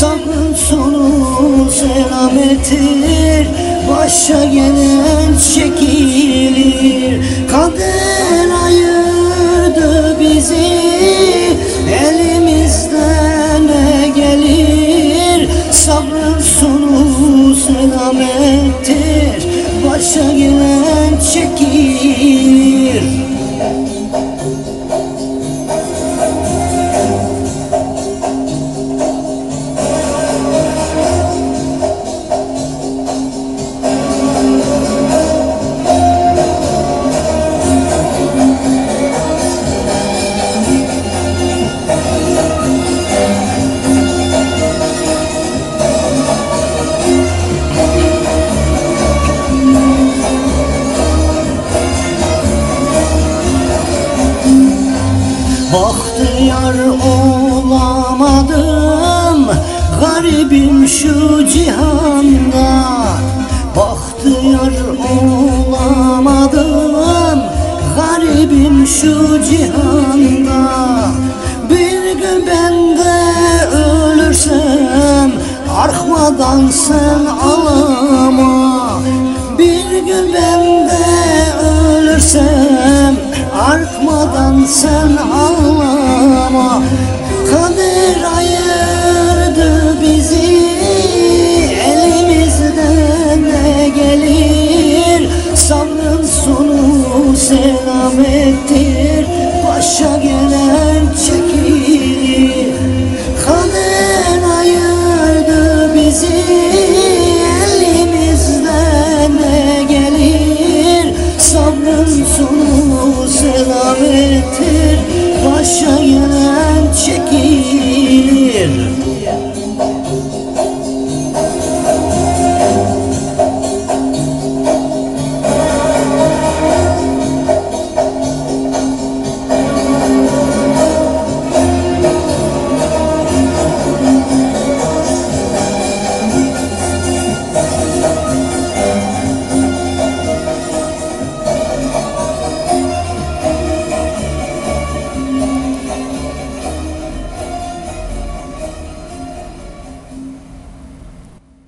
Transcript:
Sabrın sonu selamettir Başa gelen Bahtiyar olamadım Garibim şu cihanda. Bahtiyar olamadım Garibim şu cihanda. Bir gün ben de ölürsem Arxmadan sen ağlama. Bir gün ben de ölürsem Artmadan sen ağlama Kader ayırdı bizi. Elimizden ne gelir? Sabrın sonu selamettir Başa gelen çekilir Kader ayırdı bizi.